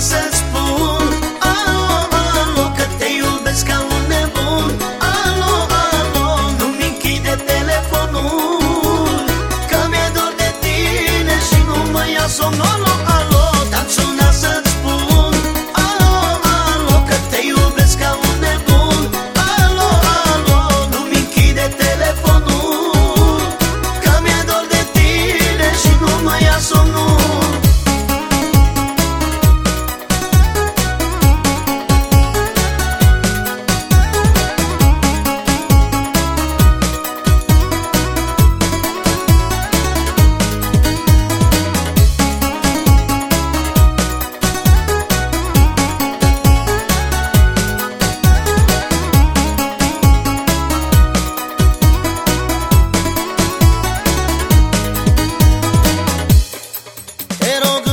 presence sonoro